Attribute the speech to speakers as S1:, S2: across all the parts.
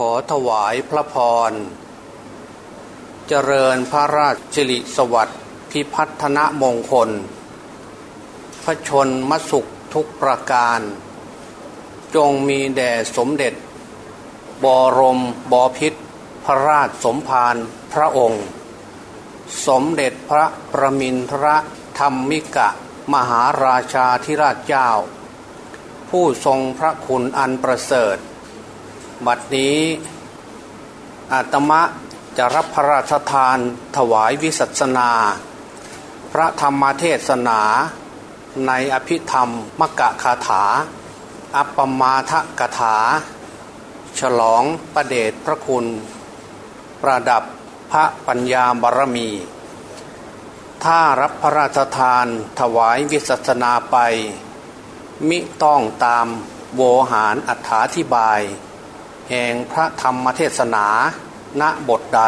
S1: ขอถวายพระพร เจริญพระราชลิสวัสดิ์พิพัฒนมงคล พระชนมสุขทุกประการ จงมีแด่สมเด็จ บรมบพิษพระราชสมภารพระองค์ สมเด็จพระประมินทรธรรมิกะ มหาราชาธิราชเจ้า ผู้ทรงพระคุณอันประเสริฐ บัดนี้อาตมะจะรับพระราชทานถวายวิสัชนา พระธรรมเทศนา ในอภิธรรมมกะคาถา อัปปมาทกถา ฉลองประเดชพระคุณ ประดับพระปัญญาบารมี ถ้ารับพระราชทานถวายวิสัชนาไป มิต้องตามโวหารอัถาธิบาย แห่งพระธรรมเทศนา ณบทใด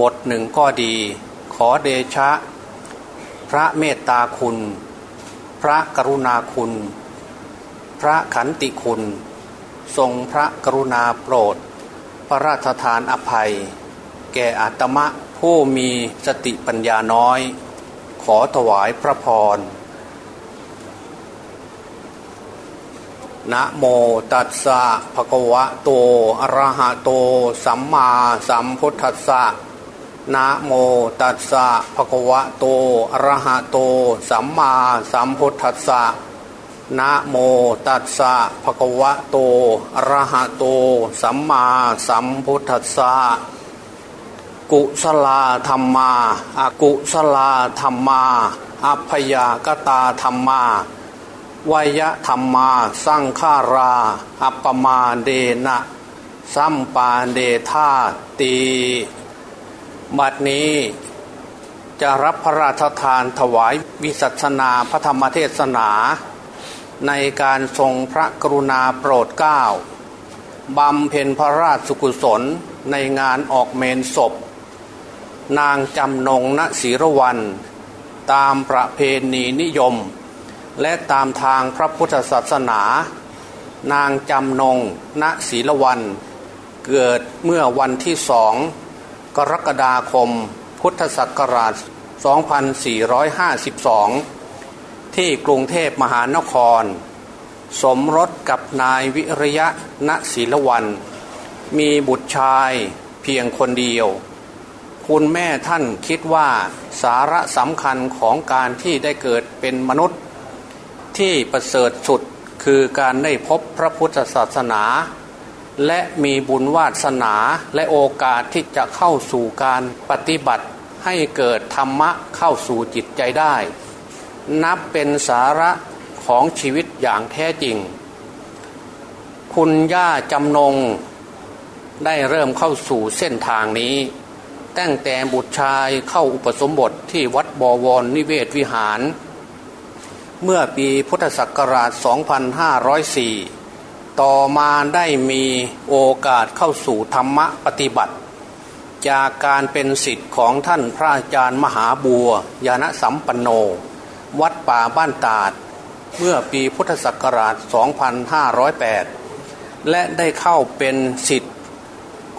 S1: บทหนึ่งก็ดี ขอเดชะ พระเมตตาคุณ พระกรุณาคุณ พระขันติคุณ ทรงพระกรุณาโปรด พระราชทานอภัย แก่อาตมะผู้มีสติปัญญาน้อย ขอถวายพระพร นะโมตัสสะภะคะวะโตอะระหะโต สัมมาสัมพุทธัสสะนะโมตัสสะภะคะวะโตอะระหะโต สัมมาสัมพุทธัสสะนะโมตัสสะภะคะวะโตอะระหะโต สัมมาสัมพุทธัสสะกุศลาธรรมาอากุศลาธรรมา อัพยากตาธรรมา วยธรรมาสร้างฆารา อัปปมาเดนะสัมปาเดธาตีบัดนี้จะรับพระราชทานถวายวิสัชนาพระธรรมเทศนา ในการทรงพระกรุณาโปรดเกล้าบำเพ็ญพระราชกุศลในงานออกเมนศพ นางจำนงณศิรวัน ตามประเพณีนิยม และตามทางพระพุทธศาสนา นางจำนง ณศีลวัน เกิดเมื่อวันที่สองกรกฎาคม พุทธศักราช 2452 ที่กรุงเทพมหานคร สมรสกับนายวิริยะ ณศีลวัน มีบุตรชายเพียงคนเดียวคุณแม่ท่านคิดว่าสาระสำคัญของการที่ได้เกิดเป็นมนุษย์ ที่ประเสริฐสุดคือการได้พบพระพุทธศาสนา และมีบุญวาสนาและโอกาสที่จะเข้าสู่การปฏิบัติให้เกิดธรรมะเข้าสู่จิตใจได้ นับเป็นสาระของชีวิตอย่างแท้จริง คุณย่าจำนง ได้เริ่มเข้าสู่เส้นทางนี้ ตั้งแต่บุตรชายเข้าอุปสมบทที่วัดบวรนิเวศวิหาร เมื่อปีพุทธศักราช 2504 ต่อมาได้มีโอกาสเข้าสู่ธรรมะปฏิบัติ จากการเป็นสิทธิ์ของท่านพระอาจารย์มหาบัวยานสัมปันโน วัดป่าบ้านตาด เมื่อปีพุทธศักราช 2508 และได้เข้าเป็นสิทธิ์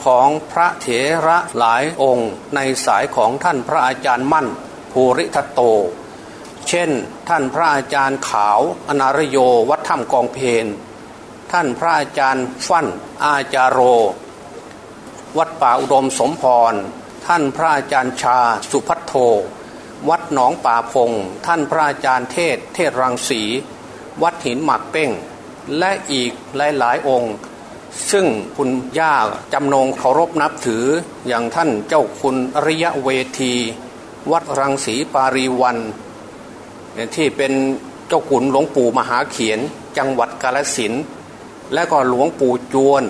S1: ของพระเถระหลายองค์ในสายของท่านพระอาจารย์มั่นภูริทัตโต เช่น ท่านพระอาจารย์ขาวอนารโยวัดถ้ำกองเพนท่านพระอาจารย์ฟั่นอาจารโร วัดป่าอุดมสมพร ท่านพระอาจารย์ชาสุพัทโท วัดหนองป่าพง ท่านพระอาจารย์เทศ เทศรังสี วัดหินหมักเป้ง และอีกหลายๆองค์ ซึ่งคุณย่าจำนงเคารพนับถืออย่างท่านเจ้าคุณอริยะเวที วัดรังสีปารีวัน ที่เป็นเจ้าขุนหลวงปู่มหาเขียน จังหวัดกาลสินและก็หลวงปู่จวน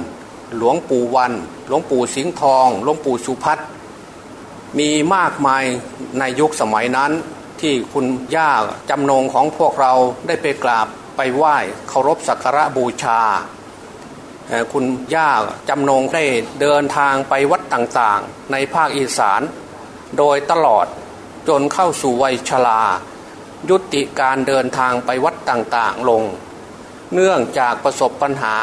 S1: หลวงปู่วัน หลวงปู่สิงห์ทอง หลวงปู่สุพัฒมีมากมายในยุคสมัยนั้น ที่คุณย่าจำนงของพวกเราได้ไปกราบไปไหว้เคารพสักการะบูชา คุณย่าจำนงได้เดินทางไปวัดต่างๆ ในภาคอีสาน โดยตลอดจนเข้าสู่วัยชรา ยุติการเดินทางไปวัดต่างๆลง เนื่องจากประสบปัญหา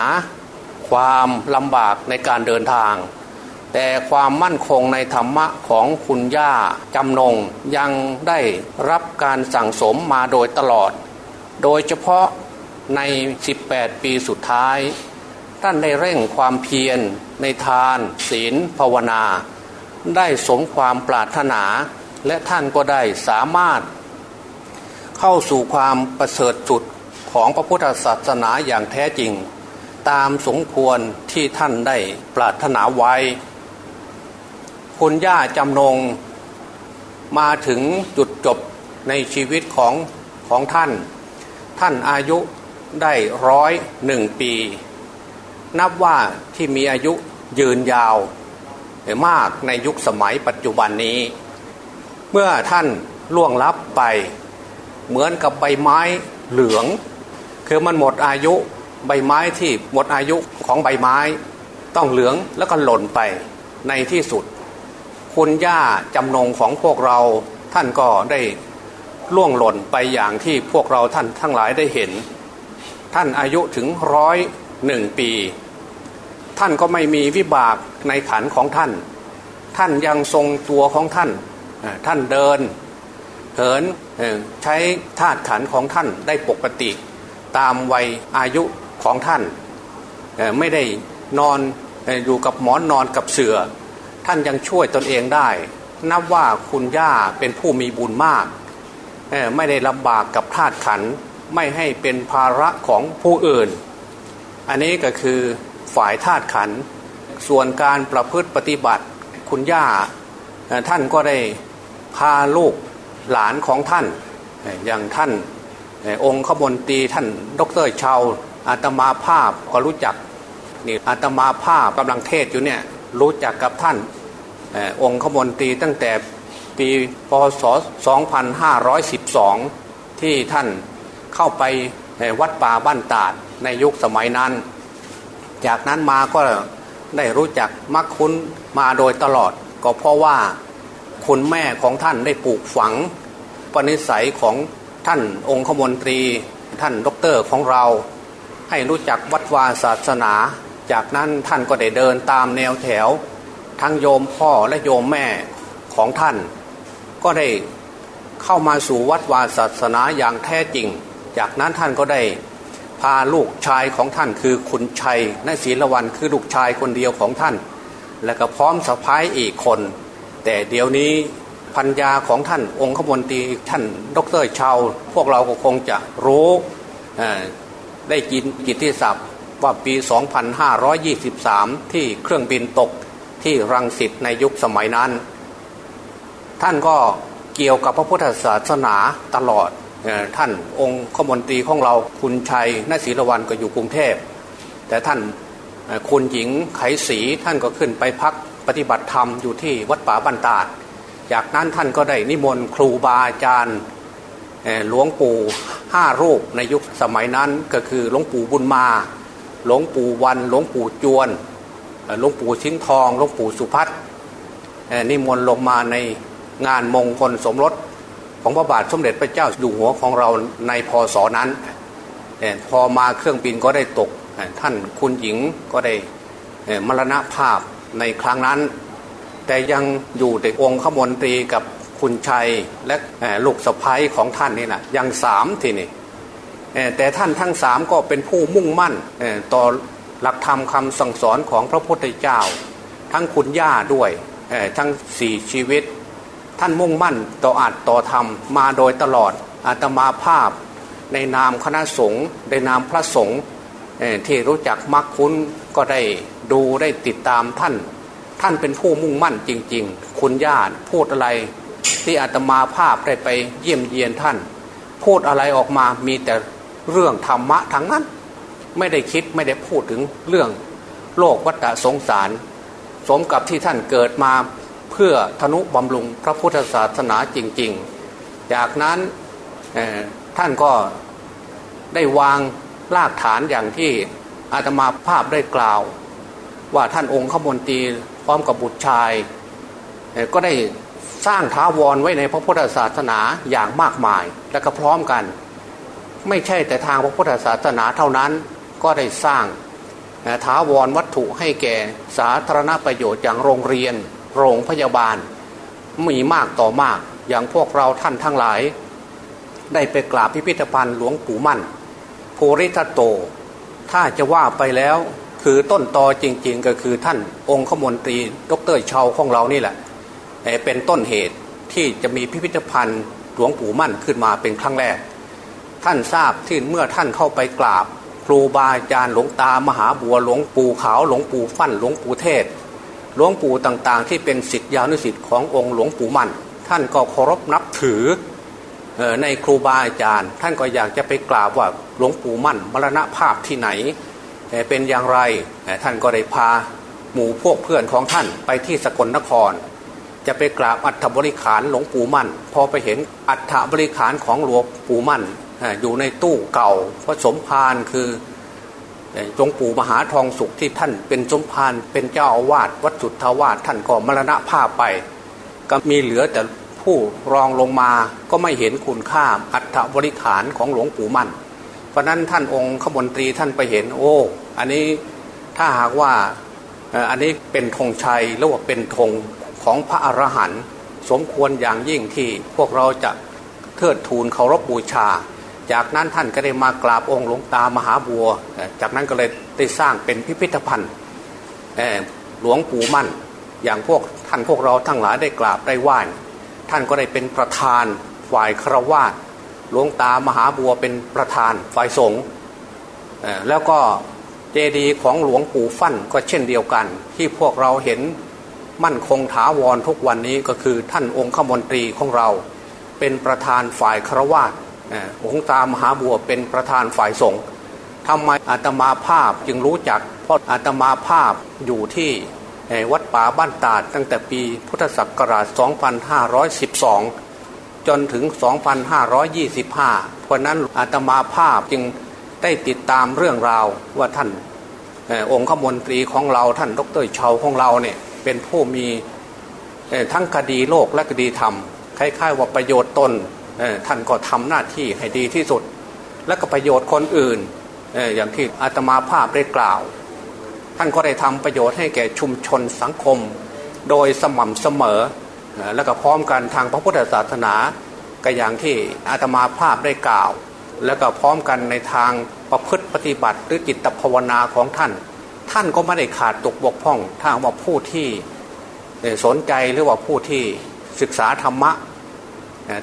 S1: ความลำบากในการเดินทาง แต่ความมั่นคงในธรรมะของคุณย่าจำนงยังได้รับการสั่งสมมาโดยตลอด โดยเฉพาะใน 18 ปีสุดท้าย ท่านได้เร่งความเพียรในทาน ศีลภาวนา ได้สมความปรารถนา และท่านก็ได้สามารถ เข้าสู่ความประเสริฐสุดของพระพุทธศาสนาอย่างแท้จริง ตามสมควรที่ท่านได้ปรารถนาไว้ คุณย่าจำนงมาถึงจุดจบในชีวิตของของท่าน ท่านอายุได้ร้อยหนึ่งปี นับว่าที่มีอายุยืนยาวมากในยุคสมัยปัจจุบันนี้ เมื่อท่านล่วงลับไป เหมือนกับใบไม้เหลือง คือมันหมดอายุใบไม้ที่หมดอายุของใบไม้ ต้องเหลืองแล้วก็หล่นไปในที่สุด คุณย่าจำนงของพวกเราท่านก็ได้ล่วงหล่นไปอย่างที่พวกเราท่านทั้งหลายได้เห็น ท่านอายุถึงร้อยหนึ่งปี ท่านก็ไม่มีวิบากในขันของท่าน ท่านยังทรงตัวของท่าน ท่านเดิน เหินใช้ธาตุขันของท่านได้ปกติ ตามวัยอายุของท่าน ไม่ได้นอนอยู่กับหมอนนอนกับเสือ ท่านยังช่วยตนเองได้ นับว่าคุณย่าเป็นผู้มีบุญมาก ไม่ได้ลำบากกับธาตุขันไม่ให้เป็นภาระของผู้อื่น อันนี้ก็คือฝ่ายธาตุขันส่วนการประพฤติปฏิบัติคุณย่าท่านก็ได้พาลูก หลานของท่าน อย่างท่านองค์ขบวนตีท่านดรชาวอาตมาภาพก็รู้จักนี่อาตมาภาพกำลังเทศอยู่เนี่ยรู้จักกับท่านองค์ขบวนตีตั้งแต่ปีพศ 2512 ที่ท่านเข้าไปวัดป่าบ้านตาดในยุคสมัยนั้น จากนั้นมาก็ได้รู้จักมักคุ้นมาโดยตลอด ก็เพราะว่า คุณแม่ของท่านได้ปลูกฝังปณิสัยของท่านองค์ขมนตรี ท่านด็อกเตอร์ของเรา ให้รู้จักวัดวาศาสนา จากนั้นท่านก็ได้เดินตามแนวแถว ทั้งโยมพ่อและโยมแม่ของท่าน ก็ได้เข้ามาสู่วัดวาศาสนาอย่างแท้จริง จากนั้นท่านก็ได้พาลูกชายของท่านคือคุณชัยนศีลวันคือลูกชายคนเดียวของท่าน และก็พร้อมสะพ้ายอีกคน แต่เดี๋ยวนี้พัญญาของท่านองค์ขบวนตีท่านดรชาวพวกเราก็คงจะรู้ได้กินกิตติศัพท์ว่าปี 2523 ที่เครื่องบินตกที่รังสิตในยุคสมัยนั้น ท่านก็เกี่ยวกับพระพุทธศาสนาตลอดท่านองค์ขบวนตีของเราคุณชัยนศีลวันก็อยู่กรุงเทพ แต่ท่านคุณหญิงไขศรีท่านก็ขึ้นไปพัก ปฏิบัติธรรมอยู่ที่วัดป่าบันตาด จากนั้นท่านก็ได้นิมนต์ครูบาอาจารย์หลวงปู่ห้ารูปในยุคสมัยนั้นก็คือหลวงปู่บุญมา หลวงปู่วันหลวงปู่จวนหลวงปู่ชิ้นทองหลวงปู่สุพัฒนิมนต์ลงมาในงานมงคลสมรสของพระบาทสมเด็จพระเจ้าอยู่หัวของเราในพศนั้น พอมาเครื่องบินก็ได้ตกท่านคุณหญิงก็ได้มรณภาพ ในครั้งนั้น แต่ยังอยู่ในองค์ขมนตรีกับคุณชัยและลูกสะพ้ยของท่านนี่นะยังสามทีนี่แต่ท่านทั้งสามก็เป็นผู้มุ่งมั่นต่อหลักธรรมคำสั่งสอนของพระพุทธเจ้า ทั้งคุณย่าด้วยทั้งสี่ชีวิต ท่านมุ่งมั่นต่ออัดต่อธรรมมาโดยตลอดอาตมาภาพ ในนามคณะสงฆ์ในนามพระสงฆ์ที่รู้จักมักคุ้นก็ได้ ดูได้ติดตามท่าน ท่านเป็นผู้มุ่งมั่นจริง ๆ คุณญาติพูดอะไร ที่อาตมาภาพได้ไปเยี่ยมเยียนท่าน พูดอะไรออกมามีแต่เรื่องธรรมะทั้งนั้น ไม่ได้คิดไม่ได้พูดถึงเรื่องโลกวัฏสงสาร สมกับที่ท่านเกิดมาเพื่อธนุบำรุงพระพุทธศาสนาจริง ๆ จากนั้นท่านก็ได้วางรากฐานอย่างที่อาตมาภาพได้กล่าว ว่าท่านองค์ขมนตรีพร้อมกับบุตรชาย ก็ได้สร้างท้าวรไว้ในพระพุทธศาสนาอย่างมากมายและก็พร้อมกัน ไม่ใช่แต่ทางพระพุทธศาสนาเท่านั้นก็ได้สร้างถาวรวัตถุให้แก่สาธารณประโยชน์อย่างโรงเรียน โรงพยาบาล มีมากต่อมากอย่างพวกเราท่านทั้งหลาย ได้ไปกราบพิพิธภัณฑ์หลวงปู่มั่น ภูริทัตโต ถ้าจะว่าไปแล้ว คือต้นตอจริง ๆ ก็คือท่านองค์ขมนตรี ดรเชาของเรานี่แหละเป็นต้นเหตุที่จะมีพิพิธภัณฑ์หลวงปู่มั่นขึ้นมาเป็นครั้งแรก ท่านทราบที่เมื่อท่านเข้าไปกราบ ครูบาอาจารย์หลวงตามหาบัวหลวงปู่ขาวหลวงปู่ฟั่นหลวงปู่เทศหลวงปู่ต่างๆ ที่เป็นสิทธิยานุสิทธิ์ขององค์หลวงปู่มั่น ท่านก็เคารพนับถือในครูบาอาจารย์ ท่านก็อยากจะไปกราบว่าหลวงปู่มั่นมรณภาพที่ไหน เป็นอย่างไรท่านก็ได้พาหมู่พวกเพื่อนของท่านไปที่สกลนคร จะไปกราบอัฐบริขารหลวงปู่มั่น พอไปเห็นอัฐบริขารของหลวงปู่มั่นอยู่ในตู้เก่าผสมพานคือหลวงปู่มหาทองสุขที่ท่านเป็นสมพานเป็นเจ้าอาวาสวัดสุทธาวาสท่านก็มรณภาพไป ก็มีเหลือแต่ผู้รองลงมาก็ไม่เห็นคุณค่าอัฐบริขารของหลวงปู่มั่น เพราะนั้นท่านองค์ขมนตรีท่านไปเห็นโอ้ อันนี้ถ้าหากว่าอันนี้เป็นธงชัยหรือว่าเป็นธงของพระอรหันต์สมควรอย่างยิ่งที่พวกเราจะเทิดทูนเคารพบบูชา จากนั้นท่านก็ได้มากราบองค์หลวงตามหาบัว จากนั้นก็เลยได้สร้างเป็นพิพิธภัณฑ์หลวงปู่มั่น อย่างพวกท่านพวกเราทั้งหลายได้กราบได้ไหว้ท่านก็ได้เป็นประธานฝ่ายครวาสหลวงตามหาบัวเป็นประธานฝ่ายสงฆ์แล้วก็ เจดีย์ของหลวงปู่ฟั่นก็เช่นเดียวกัน ที่พวกเราเห็นมั่นคงถาวรทุกวันนี้ก็คือท่านองค์ขมนตรีของเรา เป็นประธานฝ่ายครวาสองค์ตามหาบัวเป็นประธานฝ่ายสงฆ์ทำไมอาตมาภาพจึงรู้จัก เพราะอาตมาภาพอยู่ที่วัดป่าบ้านตาดตั้งแต่ปีพุทธศักราช 2512 จนถึง 2525 เพราะนั้นอาตมาภาพจึง ได้ติดตามเรื่องราวว่าท่านองค์ขมนตรีของเราท่านดรเชาของเราเนี่ยเป็นผู้มีทั้งคดีโลกและคดีธรรมคล้ายๆว่าประโยชน์ตนท่านก็ทำหน้าที่ให้ดีที่สุด และก็ประโยชน์คนอื่นอย่างที่อาตมาภาพได้กล่าว ท่านก็ได้ทำประโยชน์ให้แก่ชุมชนสังคม โดยสม่ำเสมอ และก็พร้อมกันทางพระพุทธศาสนาก็อย่างที่อาตมาภาพได้กล่าว แล้วก็พร้อมกันในทางประพฤติปฏิบัติหรือจิตภาวนาของท่าน ท่านก็ไม่ได้ขาดตกบกพร่อง ถ้าว่าผู้ที่สนใจหรือว่าผู้ที่ศึกษาธรรมะ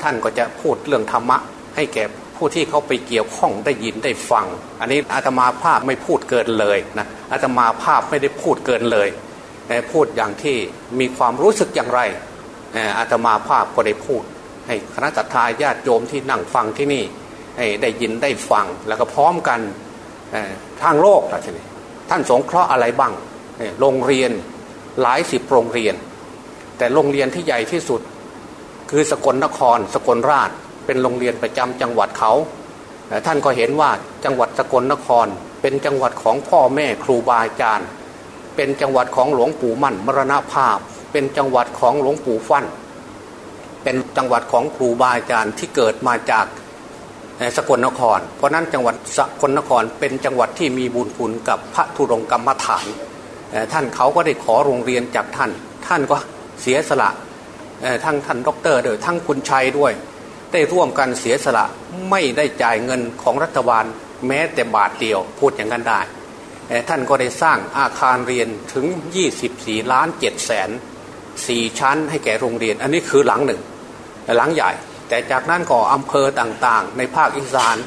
S1: ท่านก็จะพูดเรื่องธรรมะ ให้แก่ผู้ที่เขาไปเกี่ยวข้องได้ยินได้ฟัง อันนี้อาตมาภาพไม่พูดเกินเลยนะอาตมาภาพไม่ได้พูดเกินเลยพูดอย่างที่มีความรู้สึกอย่างไรอาตมาภาพก็ได้พูด ให้คณะจัตตาญาติโยมที่นั่งฟังที่นี่ ได้ยินได้ฟังแล้วก็พร้อมกันทางโลกท่านท่านสงเคราะห์อะไรบ้างโรงเรียนหลายสิบโรงเรียน แต่โรงเรียนที่ใหญ่ที่สุด คือสกลนคร สกลราช เป็นโรงเรียนประจำจังหวัดเขา ท่านก็เห็นว่าจังหวัดสกลนคร เป็นจังหวัดของพ่อแม่ครูบาอาจารย์ เป็นจังหวัดของหลวงปู่มั่นมรณภาพ เป็นจังหวัดของหลวงปู่ฟั่นเป็นจังหวัดของครูบาอาจารย์ที่เกิดมาจาก สกลนคร เพราะนั้นจังหวัดสกลนครเป็นจังหวัดที่มีบุญคุณกับพระธุรงกรรมฐาน ท่านเขาก็ได้ขอโรงเรียนจากท่าน ท่านก็เสียสละทั้งท่านด็อกเตอรเดยทั้งคุณชัยด้วย ได้ร่วมกันเสียสละไม่ได้จ่ายเงินของรัฐบาลแม้แต่บาทเดียวพูดอย่างนั้นได้ ท่านก็ได้สร้างอาคารเรียนถึง 24 ล้าน7แสนสี่ชั้นให้แก่โรงเรียน อันนี้คือหลังหนึ่ง หลังใหญ่ แต่จากนั้นก็อำเภอต่างๆ ในภาคอีสาน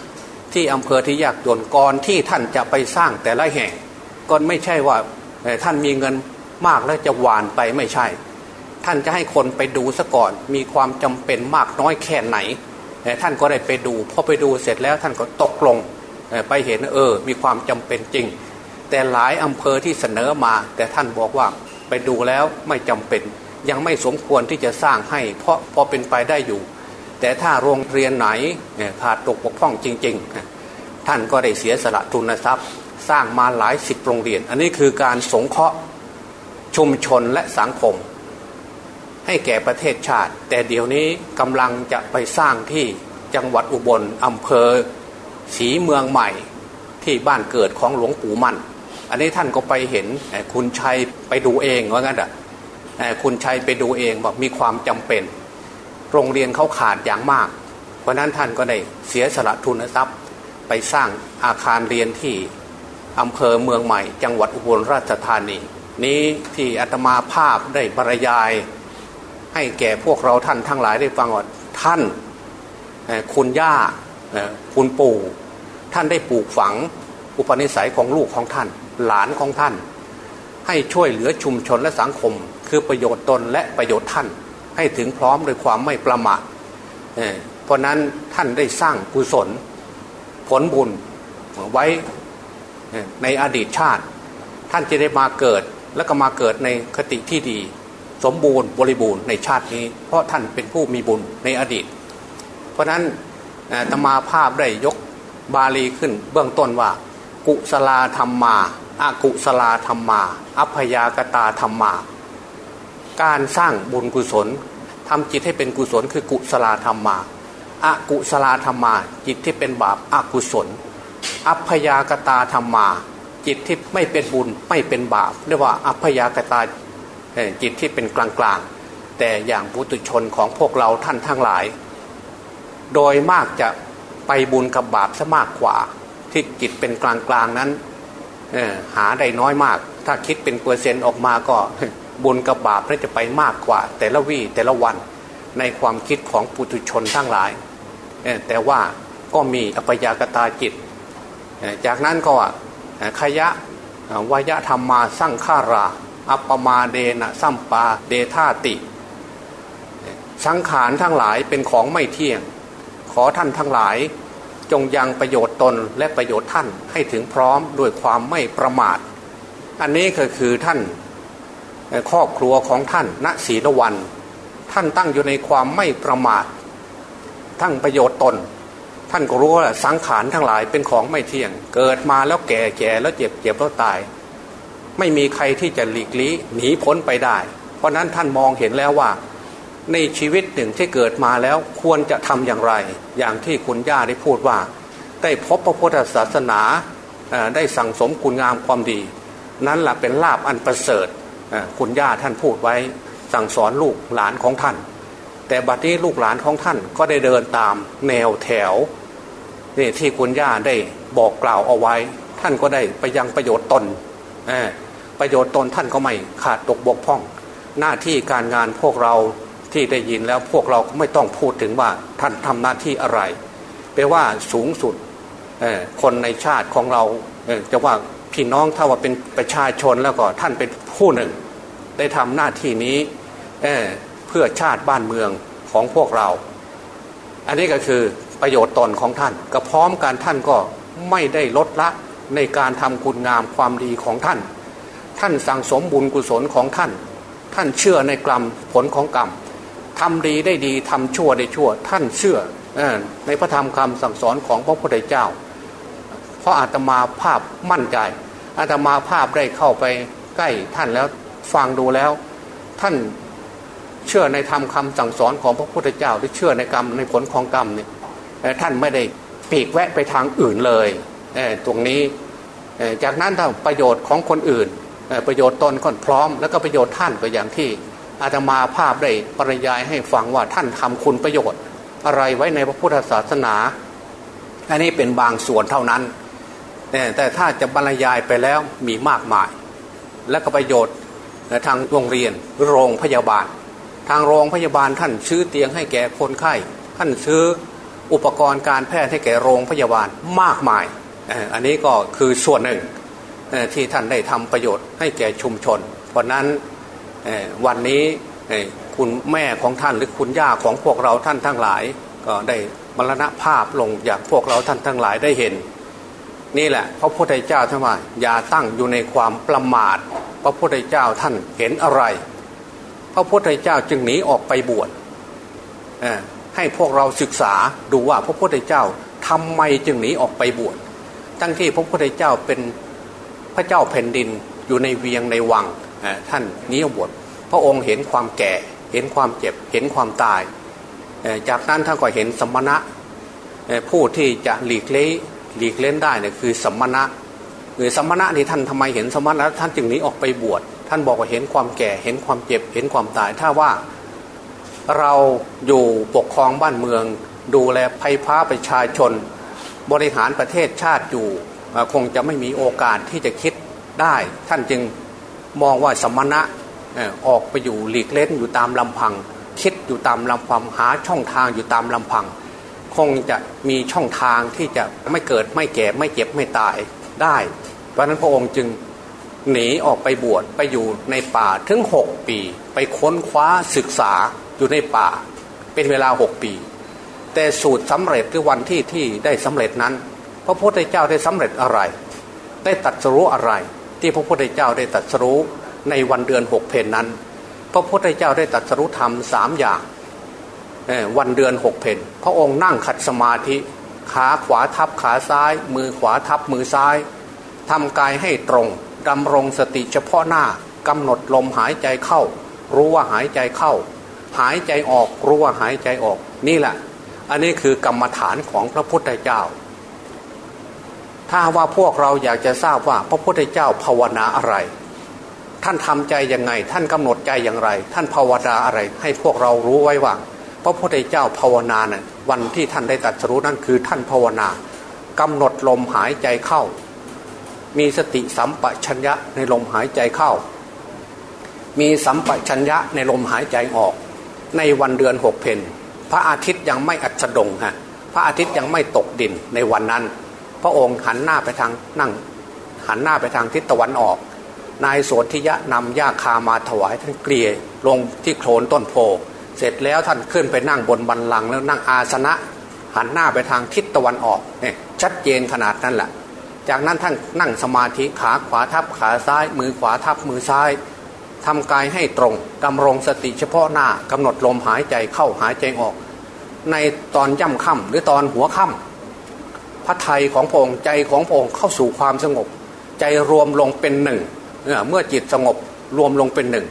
S1: ที่อำเภอที่ยากจนก่อนที่ท่านจะไปสร้างแต่ละแห่งก็ไม่ใช่ว่าท่านมีเงินมากแล้วจะหวานไปไม่ใช่ ท่านจะให้คนไปดูซะก่อน มีความจำเป็นมากน้อยแค่ไหน ท่านก็ได้ไปดูพอไปดูเสร็จแล้วท่านก็ตกลงไปเห็นเออ มีความจำเป็นจริง แต่หลายอำเภอที่เสนอมา แต่ท่านบอกว่าไปดูแล้วไม่จำเป็น ยังไม่สมควรที่จะสร้างให้ เพราะพอเป็นไปได้อยู่ แต่ถ้าโรงเรียนไหนขาดตกบกพร่องจริงๆ ท่านก็ได้เสียสละทุนทรัพย์ สร้างมาหลายสิบโรงเรียน อันนี้คือการสงเคราะห์ชุมชนและสังคม ให้แก่ประเทศชาติ แต่เดี๋ยวนี้กำลังจะไปสร้างที่จังหวัดอุบลอำเภอศรีเมืองใหม่ที่บ้านเกิดของหลวงปู่มั่น อันนี้ท่านก็ไปเห็นคุณชัยไปดูเองว่างั้นอะคุณชัยไปดูเองบอกมีความจำเป็น โรงเรียนเขาขาดอย่างมาก เพราะนั้นท่านก็ได้เสียสละทุนทรัพย์ ไปสร้างอาคารเรียนที่อำเภอเมืองใหม่ จังหวัดอุบลราชธานี นี้ที่อาตมาภาพได้บรรยาย ให้แก่พวกเราท่านทั้งหลายได้ฟังว่าท่านคุณย่าคุณปู่ท่านได้ปลูกฝังอุปนิสัยของลูกของท่าน หลานของท่าน ให้ช่วยเหลือชุมชนและสังคม คือประโยชน์ตนและประโยชน์ท่าน ให้ถึงพร้อมด้วยความไม่ประมาทเพราะนั้นท่านได้สร้างกุศลผลบุญไว้ในอดีตชาติ ท่านจะได้มาเกิดแล้วก็มาเกิดในคติที่ดี สมบูรณ์บริบูรณ์ในชาตินี้ เพราะท่านเป็นผู้มีบุญในอดีต เพราะนั้นตมาภาพได้ยกบาลีขึ้นเบื้องต้นว่า กุศลาธรรมมาอากุศลาธรรมมา อัพยากตาธรรมมา การสร้างบุญกุศลทำจิตให้เป็นกุศลคือกุศลธรรมมาอากุศลธรรมมา จิตที่เป็นบาปอากุศล อัพยากตาธรรมมา จิตที่ไม่เป็นบุญไม่เป็นบาปเรียกว่าอัพยากตาจิตที่เป็นกลางๆ แต่อย่างบุตุชนของพวกเราท่านทั้งหลาย โดยมากจะไปบุญกับบาปซะมากกว่า ที่จิตเป็นกลางๆนั้นหาได้น้อยมาก ถ้าคิดเป็นเปอร์เซ็นต์ออกมาก็ บุญกับบาปน่จะไปมากกว่า แต่ละวี่แต่ละวันในความคิดของปุถุชนทั้งหลาย แต่ว่าก็มีอปยากตาจิต จากนั้นก็ขยะวยธรรมมาสร้างฆารา อัปมาเดนะสัมปาเดธาติ สังขารทั้งหลายเป็นของไม่เที่ยง ขอท่านทั้งหลาย จงยังประโยชน์ตนและประโยชน์ท่านให้ถึงพร้อมด้วยความไม่ประมาท อันนี้ก็คือท่าน ครอบครัวของท่านณศีลวัน ท่านตั้งอยู่ในความไม่ประมาท ทั้งประโยชน์ตน ท่านก็รู้ว่าสังขารทั้งหลายเป็นของไม่เที่ยง เกิดมาแล้วแก่แก่แล้วเจ็บเจ็บแล้วตาย ไม่มีใครที่จะหลีกลี่หนีพ้นไปได้ เพราะนั้นท่านมองเห็นแล้วว่า ในชีวิตหนึ่งที่เกิดมาแล้วควรจะทำอย่างไร อย่างที่คุณย่าได้พูดว่า ได้พบพระพุทธศาสนาได้สั่งสมคุณงามความดี นั้นแหละเป็นลาบอันประเสริฐ คุณย่าท่านพูดไว้สั่งสอนลูกหลานของท่าน แต่บัดนี้ลูกหลานของท่านก็ได้เดินตามแนวแถวนี่ที่คุณย่าได้บอกกล่าวเอาไว้ ท่านก็ได้ไปยังประโยชน์ตนประโยชน์ตนท่านก็ไม่ขาดตกบกพร่อง หน้าที่การงานพวกเราที่ได้ยินแล้วพวกเราไม่ต้องพูดถึงว่าท่านทำหน้าที่อะไรแปลว่าสูงสุดคนในชาติของเราจะว่า พี่น้องถ้าว่าเป็นประชาชนแล้วก็ท่านเป็นผู้หนึ่ง ได้ทำหน้าที่นี้เเพื่อชาติบ้านเมืองของพวกเรา อันนี้ก็คือประโยชน์ตนของท่าน ก็พร้อมการท่านก็ไม่ได้ลดละในการทำคุณงามความดีของท่าน ท่านสั่งสมบุญกุศลของท่าน ท่านเชื่อในกรรมผลของกรรมทำดีได้ดีทำชั่วได้ชั่ว ท่านเชื่อในพระธรรมคำสั่งสอนของพระพุทธเจ้า เพราะอาตมาภาพมั่นใจ อาตมาภาพได้เข้าไปใกล้ท่านแล้วฟังดูแล้ว ท่านเชื่อในธรรมคาสั่งสอนของพระพุทธเจ้าหรือเชื่อในกรรมในผลของกรรมเนี่ยท่านไม่ได้ปีกแวะไปทางอื่นเลยตรงนี้จากนั้นถ้าประโยชน์ของคนอื่น ประโยชน์ตนก็พร้อม แล้วก็ประโยชน์ท่านก็อย่างที่อาตมาภาพได้ปริยายให้ฟังว่าท่านทำคุณประโยชน์ อะไรไว้ในพระพุทธศาสนา อันนี้เป็นบางส่วนเท่านั้น แต่ถ้าจะบรรยายไปแล้วมีมากมาย และก็ประโยชน์ทางโรงเรียนโรงพยาบาล ทางโรงพยาบาลท่านซื้อเตียงให้แก่คนไข้ ท่านซื้ออุปกรณ์การแพทย์ให้แก่โรงพยาบาลมากมาย อันนี้ก็คือส่วนหนึ่งที่ท่านได้ทำประโยชน์ให้แก่ชุมชน เพราะนั้นวันนี้คุณแม่ของท่านหรือคุณย่าของพวกเราท่านทั้งหลาย ก็ได้มรณภาพลงอย่างพวกเราท่านทั้งหลายได้เห็น นี่แหละพระพุทธเจ้าท่านว่าอย่าตั้งอยู่ในความประมาท พระพุทธเจ้าท่านเห็นอะไร พระพุทธเจ้าจึงหนีออกไปบวชให้พวกเราศึกษาดูว่าพระพุทธเจ้าทำไมจึงหนีออกไปบวชทั้งที่พระพุทธเจ้าเป็นพระเจ้าแผ่นดินอยู่ในเวียงในวังท่านนีออกบวชพระองค์เห็นความแก่เห็นความเจ็บเห็นความตาย จากนั้นท่านก็เห็นสมณะผู้ที่จะหลีกเล้ หลีกเล่นได้เนี่ยคือสมณะหรือสมณะนี่ท่านทำไมเห็นสมณะท่านจึงหนีออกไปบวชท่านบอกว่าเห็นความแก่เห็นความเจ็บเห็นความตาย ถ้าว่าเราอยู่ปกครองบ้านเมือง ดูแลภัยพ้าประชาชน บริหารประเทศชาติอยู่คงจะไม่มีโอกาสที่จะคิดได้ ท่านจึงมองว่าสมณะออกไปอยู่หลีกเล่นอยู่ตามลำพัง คิดอยู่ตามลำพังหาช่องทางอยู่ตามลำพัง คงจะมีช่องทางที่จะไม่เกิดไม่แก่ไม่เจ็บไม่ตายได้ เพราะนั้นพระองค์จึงหนีออกไปบวชไปอยู่ในป่าถึงหกปี ไปค้นคว้าศึกษาอยู่ในป่า เป็นเวลาหกปี แต่สูตรสำเร็จคือวันที่ที่ได้สำเร็จนั้น พระพุทธเจ้าได้สำเร็จอะไร ได้ตัดสู้อะไร ที่พระพุทธเจ้าได้ตัดสู้ในวันเดือนหกเพนนั้น พระพุทธเจ้าได้ตัดสู้ธรรมสามอย่าง วันเดือนหกเพนพระองค์นั่งขัดสมาธิขาขวาทับขาซ้าย มือขวาทับมือซ้ายทำกายให้ตรงดำรงสติเฉพาะหน้ากำหนดลมหายใจเข้า รู้ว่าหายใจเข้า หายใจออกรู้ว่าหายใจออกนี่แหละ อันนี้คือกรรมฐานของพระพุทธเจ้า ถ้าว่าพวกเราอยากจะทราบว่าพระพุทธเจ้าภาวนาอะไร ท่านทำใจยังไง ท่านกำหนดใจอย่างไร ท่านภาวนาอะไร ให้พวกเรารู้ไว้ว่า พระพุทธเจ้าภาวนาเนี่ยวันที่ท่านได้ตัดสู้นั่นคือท่านภาวนากำหนดลมหายใจเข้า มีสติสัมปชัญญะในลมหายใจเข้า มีสัมปชัญญะในลมหายใจออก ในวันเดือนหกเพนพระอาทิตย์ยังไม่อัสดงฮะพระอาทิตย์ยังไม่ตกดินในวันนั้น พระองค์หันหน้าไปทางนั่ง หันหน้าไปทางทิศตะวันออก นายโสธิยะนำหญ้าคามาถวายท่านเกลียลงที่โคลนต้นโพ เสร็จแล้วท่านขึ้นไปนั่งบนบันลังแล้วนั่งอาสนะ หันหน้าไปทางทิศตะวันออกเนี่ยชัดเจนขนาดนั้นแหละ จากนั้นท่านนั่งสมาธิขาขวาทับขาซ้าย มือขวาทับมือซ้ายทำกายให้ตรงดำรงสติเฉพาะหน้ากำหนดลมหายใจเข้าหายใจออก ในตอนย่ำค่ำหรือตอนหัวค่ำพระไทยของพงค์ใจของพงค์เข้าสู่ความสงบ ใจรวมลงเป็นหนึ่งเมื่อจิตสงบรวมลงเป็นหนึ่ง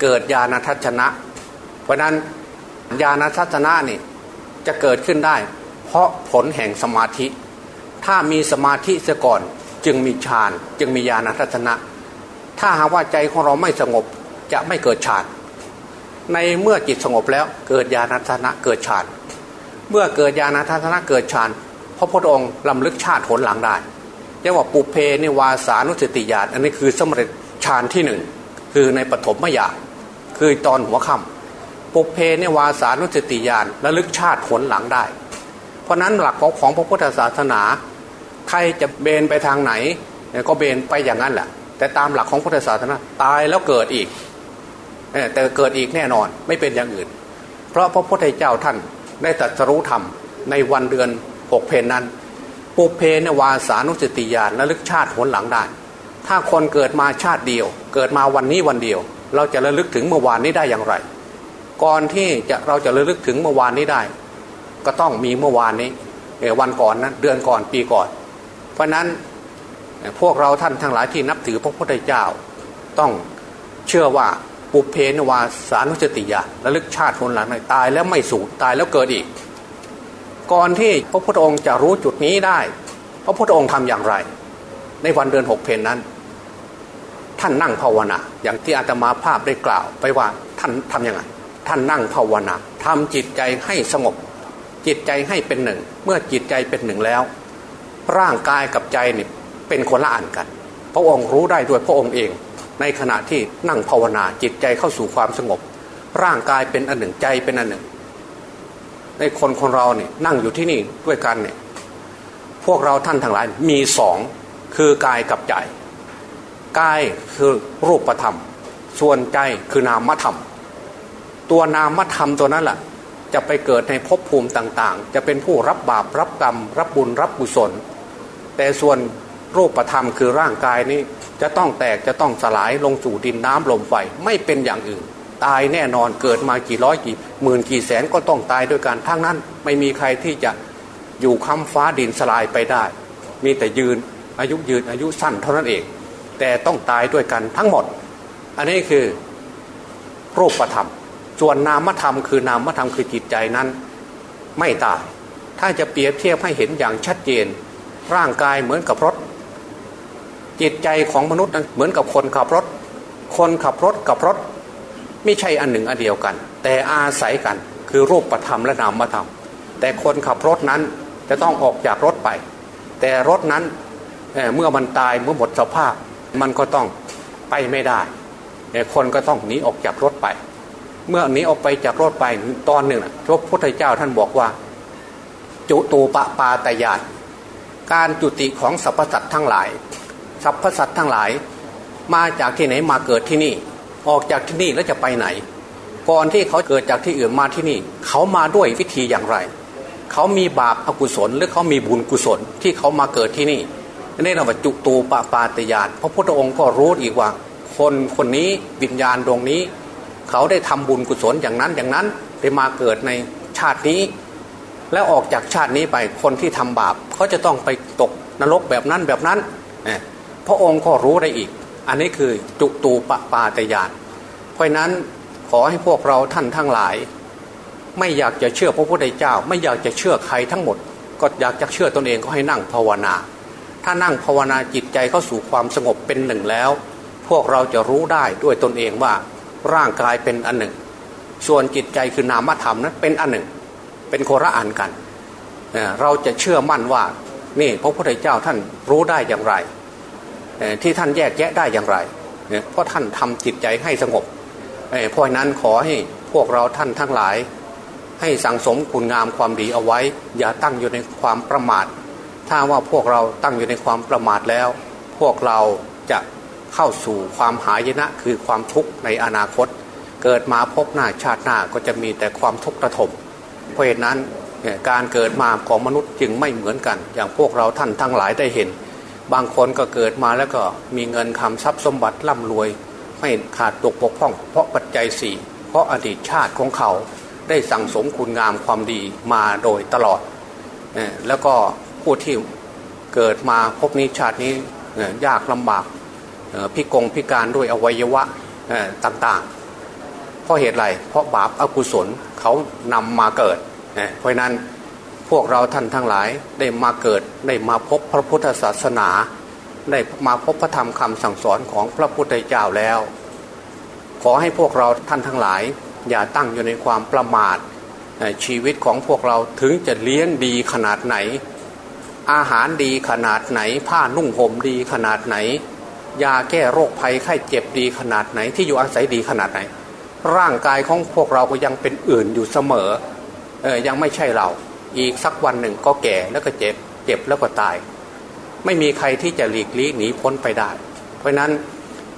S1: เกิดญาณทัศนะ ราะนั้นญาณทัศนะนี่จะเกิดขึ้นได้ เพราะผลแห่งสมาธิ ถ้ามีสมาธิเสียก่อนจึงมีฌานจึงมีญาณทัศนะ ถ้าหากว่าใจของเราไม่สงบจะไม่เกิดฌานในเมื่อจิตสงบแล้วเกิดญาณทัศนะเกิดฌานเมื่อเกิดญาณทัศนะเกิดฌานพระพุทธองค์ลำลึกชาติผลหลังได้เรียกว่าปุเพนิวาสานุสติญาณอันนี้คือสำเร็จฌานที่หนึ่งคือในปฐมมยาคือตอนหัวค่ำ ปุเพนิวาสานุสติญาณระลึกชาติผลหลังได้ เพราะนั้นหลักของของพระพุทธศาสนา ใครจะเบนไปทางไหนก็เบนไปอย่างนั้นแหละแต่ตามหลักของพุทธศาสนาตายแล้วเกิดอีกแต่เกิดอีกแน่นอนไม่เป็นอย่างอื่น เพราะพระพุทธเจ้าท่านได้ตรัสรู้ธรรมในวันเดือนหกเพนนั้น ปุเพนวาสานุสติญาณระลึกชาติผลหลังได้ ถ้าคนเกิดมาชาติเดียว เกิดมาวันนี้วันเดียว เราจะระลึกถึงเมื่อวานนี้ได้อย่างไร ก่อนที่จะเราจะระลึกถึงเมื่อวานนี้ได้ ก็ต้องมีเมื่อวานนี้วันก่อนนะเดือนก่อนปีก่อน เพราะนั้นพวกเราท่านทั้งหลายที่นับถือพระพุทธเจ้า ต้องเชื่อว่าปุเพนวาสานุสติญาระลึกชาติคนหลังตายแล้วไม่สูญตายแล้วเกิดอีก ก่อนที่พระพุทธองค์จะรู้จุดนี้ได้ พระพุทธองค์ทำอย่างไร ในวันเดือนหกเพนนั้น ท่านนั่งภาวนาอย่างที่อาตมาภาพได้กล่าวไปว่าท่านทำยังไง ท่านนั่งภาวนาทำจิตใจให้สงบ จิตใจให้เป็นหนึ่ง เมื่อจิตใจเป็นหนึ่งแล้ว ร่างกายกับใจนี่เป็นคนละอันกัน พระองค์รู้ได้ด้วยพระองค์เอง ในขณะที่นั่งภาวนาจิตใจเข้าสู่ความสงบ ร่างกายเป็นอันหนึ่งใจเป็นอันหนึ่ง ในคนคนเราเนี่ยนั่งอยู่ที่นี่ด้วยกันเนี่ยพวกเราท่านทั้งหลายมีสองคือกายกับใจกายคือรูปธรรม ส่วนใจคือนามธรรม ตัวนามธรรมตัวนั้นแหละจะไปเกิดในภพภูมิต่างๆ จะเป็นผู้รับบาปรับกรรม รับบุญรับกุศล แต่ส่วนรูปธรรมคือร่างกายนี้จะต้องแตกจะต้องสลายลงสู่ดินน้ำลมไฟไม่เป็นอย่างอื่น ตายแน่นอนเกิดมากี่ร้อยกี่หมื่นกี่แสนก็ต้องตายด้วยกันทั้งนั้น ไม่มีใครที่จะอยู่ค้ำฟ้าดินสลายไปได้ มีแต่ยืนอายุยืนอายุสั้นเท่านั้นเอง แต่ต้องตายด้วยกันทั้งหมด อันนี้คือรูปธรรม ส่วนนามธรรมคือนามธรรมคือจิตใจนั้น ไม่ตาย ถ้าจะเปรียบเทียบให้เห็นอย่างชัดเจน ร่างกายเหมือนกับรถ จิตใจของมนุษย์เหมือนกับคนขับรถ คนขับรถกับรถ ไม่ใช่อันหนึ่งอันเดียวกัน แต่อาศัยกันคือรูปธรรมและนามธรรม แต่คนขับรถนั้นจะต้องออกจากรถไป แต่รถนั้นเเมื่อมันตายเมื่อหมดสภาพ มันก็ต้องไปไม่ได้ คนก็ต้องหนีออกจากรถไป เมื่อหนีออกไปจากรถไปตอนหนึ่งพระพุทธเจ้าท่านบอกว่า จุตูปปาตยานการจุติของสรรพสัตว์ทั้งหลายสรรพสัตว์ทั้งหลาย มาจากที่ไหนมาเกิดที่นี่ ออกจากที่นี่แล้วจะไปไหน ก่อนที่เขาเกิดจากที่อื่นมาที่นี่ เขามาด้วยวิธีอย่างไร เขามีบาปอกุศล หรือเขามีบุญกุศลที่เขามาเกิดที่นี่นี่เราว่าจุตูปปาตยานพระพุทธองค์ก็รู้อีกว่า คนคนนี้วิญญาณดวงนี้ เขาได้ทำบุญกุศลอย่างนั้นอย่างนั้นไปมาเกิดในชาตินี้ แล้วออกจากชาตินี้ไปคนที่ทำบาปเขาจะต้องไปตกนรกแบบนั้นแบบนั้นพระองค์ก็รู้ได้อีก อันนี้คือจุตูปปาตยาน เพราะนั้นขอให้พวกเราท่านทั้งหลาย ไม่อยากจะเชื่อพระพุทธเจ้า ไม่อยากจะเชื่อใครทั้งหมด ก็อยากจะเชื่อตนเองก็ให้นั่งภาวนา ถ้านั่งภาวนาจิตใจเข้าสู่ความสงบเป็นหนึ่งแล้ว พวกเราจะรู้ได้ด้วยตนเองว่า ร่างกายเป็นอันหนึ่ง ส่วนจิตใจคือนามธรรมนั้นเป็นอันหนึ่ง เป็นโคระอันกันเราจะเชื่อมั่นว่านี่พระพุทธเจ้าท่านรู้ได้อย่างไร ที่ท่านแยกแยะได้อย่างไรเพราะท่านทำจิตใจให้สงบเพราะนั้นขอให้พวกเราท่านทั้งหลาย ให้สังสมคุณงามความดีเอาไว้ อย่าตั้งอยู่ในความประมาท ถ้าว่าพวกเราตั้งอยู่ในความประมาทแล้ว พวกเราจะ เข้าสู่ความหายนะคือความทุกข์ในอนาคต เกิดมาพบหน้าชาติหน้าก็จะมีแต่ความทุกข์ระทมเพราะเหตุนั้นการเกิดมาของมนุษย์จึงไม่เหมือนกัน อย่างพวกเราท่านทั้งหลายได้เห็น บางคนก็เกิดมาแล้วก็มีเงินคำทรัพย์สมบัติร่ำรวย ไม่ขาดตกปกพ่อง เพราะปัจจัยสี่เพราะอดีตชาติของเขาได้สั่งสมคุณงามความดีมาโดยตลอด แล้วก็ผู้ที่เกิดมาพบนี้ชาตินี้ยากลำบาก พิกงพิการด้วยอวัยวะต่างๆ เพราะเหตุไร เพราะบาปอากุศลเขานำมาเกิด เพราะนั้นพวกเราท่านทั้งหลายได้มาเกิดได้มาพบพระพุทธศาสนา ได้มาพบพระธรรมคำสั่งสอนของพระพุทธเจ้าแล้ว ขอให้พวกเราท่านทั้งหลาย อย่าตั้งอยู่ในความประมาทชีวิตของพวกเราถึงจะเลี้ยงดีขนาดไหน อาหารดีขนาดไหน ผ้านุ่งห่มดีขนาดไหน ยาแก้โรคภัยไข้เจ็บดีขนาดไหน ที่อยู่อาศัยดีขนาดไหน ร่างกายของพวกเราก็ยังเป็นอื่นอยู่เสมอเออยังไม่ใช่เรา อีกสักวันหนึ่งก็แก่แล้วก็เจ็บ เจ็บแล้วก็ตาย ไม่มีใครที่จะหลีกลี่หนีพ้นไปได้ เพราะนั้น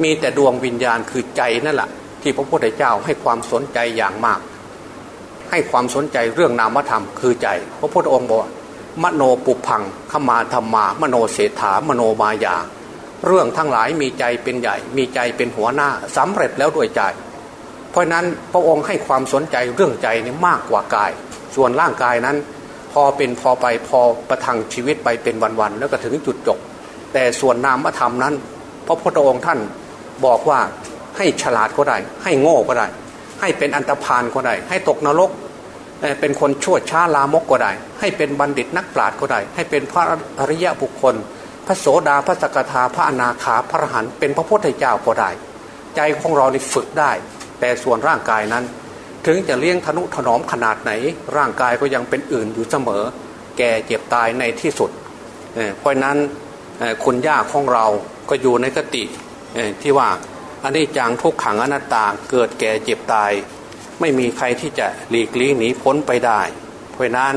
S1: มีแต่ดวงวิญญาณคือใจนั่นแหละที่พระพุทธเจ้าให้ความสนใจอย่างมาก ให้ความสนใจเรื่องนามธรรมคือใจ พระพุทธองค์บอกมโนปุพังขมาธรรมามโนเศรษฐามโนมายา เรื่องทั้งหลายมีใจเป็นใหญ่ มีใจเป็นหัวหน้าสำเร็จแล้วด้วยใจ เพราะนั้นพระองค์ให้ความสนใจเรื่องใจนี่มากกว่ากาย ส่วนร่างกายนั้น พอเป็นพอไปพอประทังชีวิตไปเป็นวันๆแล้วก็ถึงจุดจบ แต่ส่วนนามธรรมนั้น พระพุทธองค์ท่านบอกว่าให้ฉลาดก็ได้ ให้โง่ก็ได้ ให้เป็นอันตรพานก็ได้ ให้ตกนรกเป็นคนชั่วช้าลามกก็ได้ ให้เป็นบัณฑิตนักปราชญ์ก็ได้ ให้เป็นพระอริยะบุคคล พระโสดาพระสกทาพระอนาคาพระอรหันต์เป็นพระพุทธเจ้าก็ได้ ใจของเรานี่ฝึกได้ แต่ส่วนร่างกายนั้น ถึงจะเลี้ยงทนุถนอมขนาดไหน ร่างกายก็ยังเป็นอื่นอยู่เสมอ แก่เจ็บตายในที่สุดเพราะนั้นคุณย่าของเราก็อยู่ในกติที่ว่าอันนี้จังทุกขังอนัตตาเกิดแก่เจ็บตาย ไม่มีใครที่จะหลีกลี่หนีพ้นไปได้ เพราะนั้น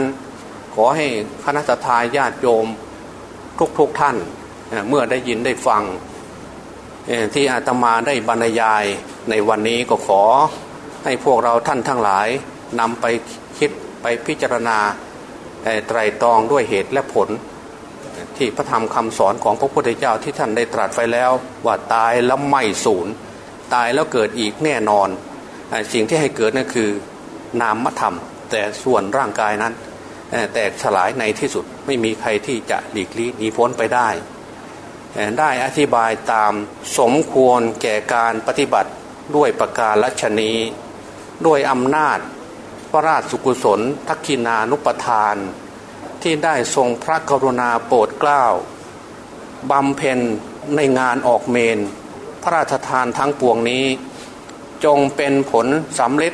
S1: ขอให้คณะทาญาติโยม ทุกๆทท่านเมื่อได้ยินได้ฟังที่อาตมาได้บรรยายในวันนี้ก็ขอให้พวกเราท่านทั้งหลายนำไปคิดไปพิจารณาไตรตรองด้วยเหตุและผล ที่พระธรรมคำสอนของพระพุทธเจ้าที่ท่านได้ตรัสไว้แล้ว ว่าตายแล้วไม่สูญตายแล้วเกิดอีกแน่นอน สิ่งที่ให้เกิดนั่นคือนามธรรม แต่ส่วนร่างกายนั้น แตกสลายในที่สุดไม่มีใครที่จะหลีกลี่หนีพ้นไปได้ ได้อธิบายตามสมควรแก่การปฏิบัติด้วยประการลชนีด้วยอำนาจพระราชสุกุศลทักขินานุปทาน ที่ได้ทรงพระกรุณาโปรดเกล้าบำเพ็ญในงานออกเมน พระราชทานทั้งปวงนี้ จงเป็นผลสำเร็จ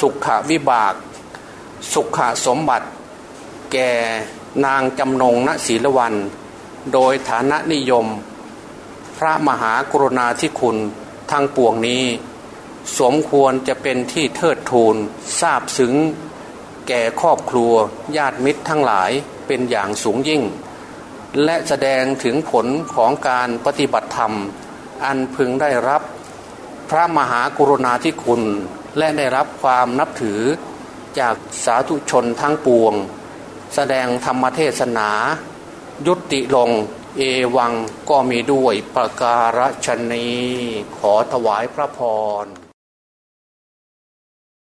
S1: สุขวิบาก สุขสมบัติ แก่นางจำนงณศีลวัน โดยฐานะนิยม พระมหากรุณาธิคุณทั้งปวงนี้ สมควรจะเป็นที่เทิดทูนทราบซึ้งแก่ครอบครัวญาติมิตรทั้งหลายเป็นอย่างสูงยิ่ง และแสดงถึงผลของการปฏิบัติธรรม อันพึงได้รับ พระมหากรุณาธิคุณ และได้รับความนับถือจากสาธุชนทั้งปวง แสดงธรรมเทศนา ยุติลง เอวังก็มีด้วยประการฉนีขอถวายพระพร